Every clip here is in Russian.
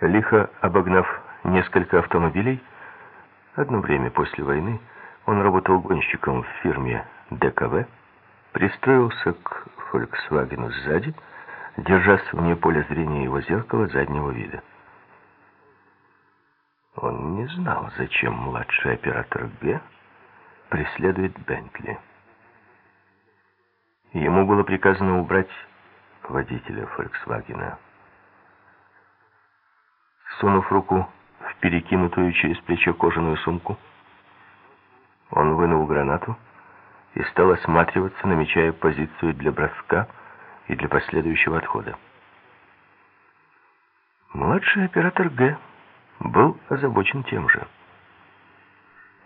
Лихо обогнав несколько автомобилей, одно время после войны он работал гонщиком в фирме ДКВ, пристроился к «Фольксвагену» сзади, держась вне поля зрения его зеркала заднего вида. Он не знал, зачем младший оператор Г преследует Бентли. Ему было приказано убрать водителя «Фольксвагена». Сунув руку в перекинутую через плечо кожаную сумку, он вынул гранату и стал осматриваться, намечая позицию для броска и для последующего отхода. Младший оператор Г был озабочен тем же.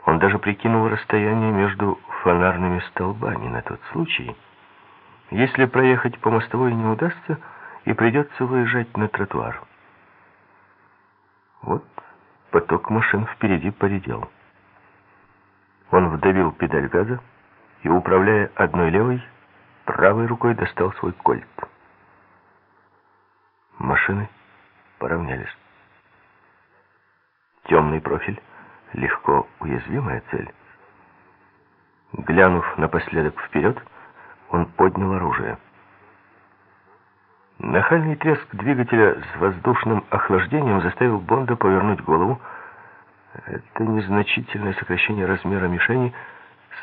Он даже прикинул расстояние между фонарными столбами на тот случай, если проехать по мостовой не удастся и придется выезжать на тротуар. Вот поток машин впереди поредел. Он вдавил педаль газа и, управляя одной левой, правой рукой достал свой кольт. Машины поравнялись. Темный профиль, легко уязвимая цель. Глянув напоследок вперед, он поднял оружие. Нахальный треск двигателя с воздушным охлаждением заставил Бонда повернуть голову. Это незначительное сокращение размера мишени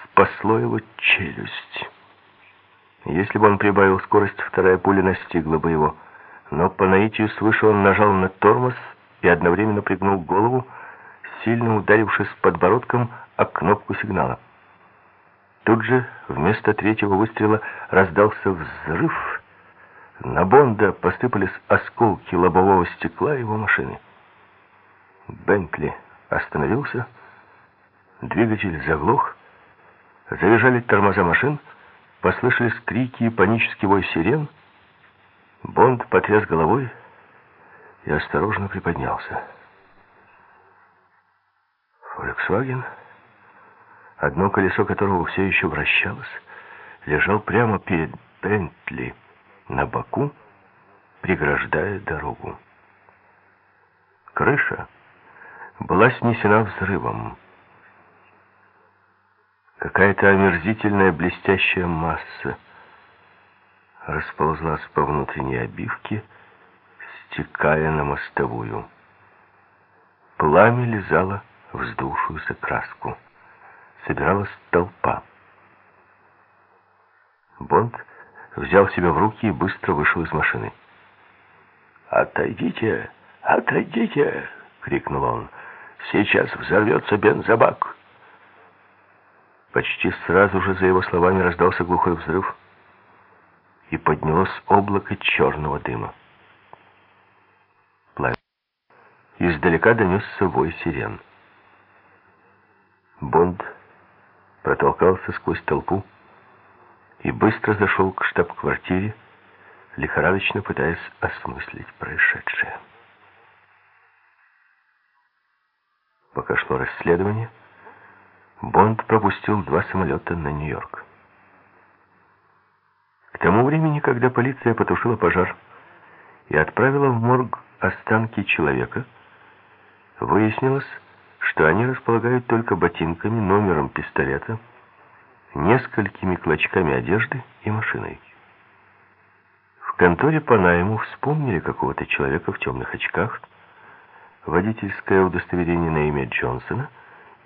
спасло его челюсть. Если бы он прибавил скорость, вторая пуля настигла бы его. Но по наитию свыше он нажал на тормоз и одновременно пригнул голову, сильно ударившись подбородком о кнопку сигнала. Тут же вместо третьего выстрела раздался взрыв, на Бонда посыпались осколки лобового стекла его машины. Бентли остановился, двигатель заглох, завизжали тормоза машин, послышались крики и панический вой сирен. Бонд потряс головой и осторожно приподнялся. Volkswagen, одно колесо которого все еще вращалось, лежал прямо перед Бентли на боку, преграждая дорогу. Крыша была снесена взрывом. Какая-то омерзительная блестящая масса расползлась по внутренней обивке, стекая на мостовую. Пламя лизало вздувшуюся краску. Собиралась толпа. Бонд взял себя в руки и быстро вышел из машины. «Отойдите! Отойдите!» — крикнул он. «Сейчас взорвется бензобак!» Почти сразу же за его словами раздался глухой взрыв, и поднялось облако черного дыма. Пламя. Издалека донесся вой сирен. Бонд протолкался сквозь толпу, и быстро зашел к штаб-квартире, лихорадочно пытаясь осмыслить происшедшее. Пока шло расследование, Бонд пропустил два самолета на Нью-Йорк. К тому времени, когда полиция потушила пожар и отправила в морг останки человека, выяснилось, что они располагают только ботинками, номером пистолета, несколькими клочками одежды и машиной. В конторе по найму вспомнили какого-то человека в темных очках, водительское удостоверение на имя Джонсона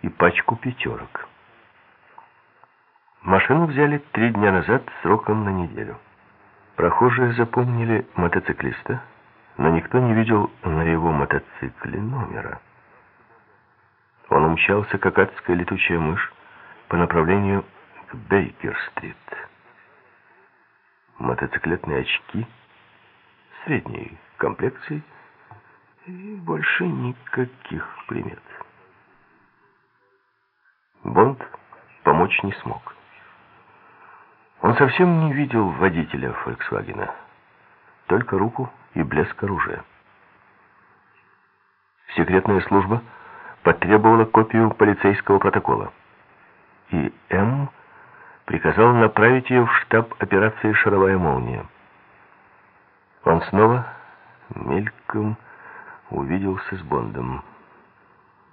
и пачку пятерок. Машину взяли три дня назад сроком на неделю. Прохожие запомнили мотоциклиста, но никто не видел на его мотоцикле номера. Он умчался, как адская летучая мышь, по направлению Бейкер-стрит. Мотоциклетные очки средней комплекции и больше никаких примет. Бонд помочь не смог. Он совсем не видел водителя «Фольксвагена», только руку и блеск оружия. Секретная служба потребовала копию полицейского протокола. И М приказал направить ее в штаб операции «Шаровая молния». Он снова мельком увиделся с Бондом.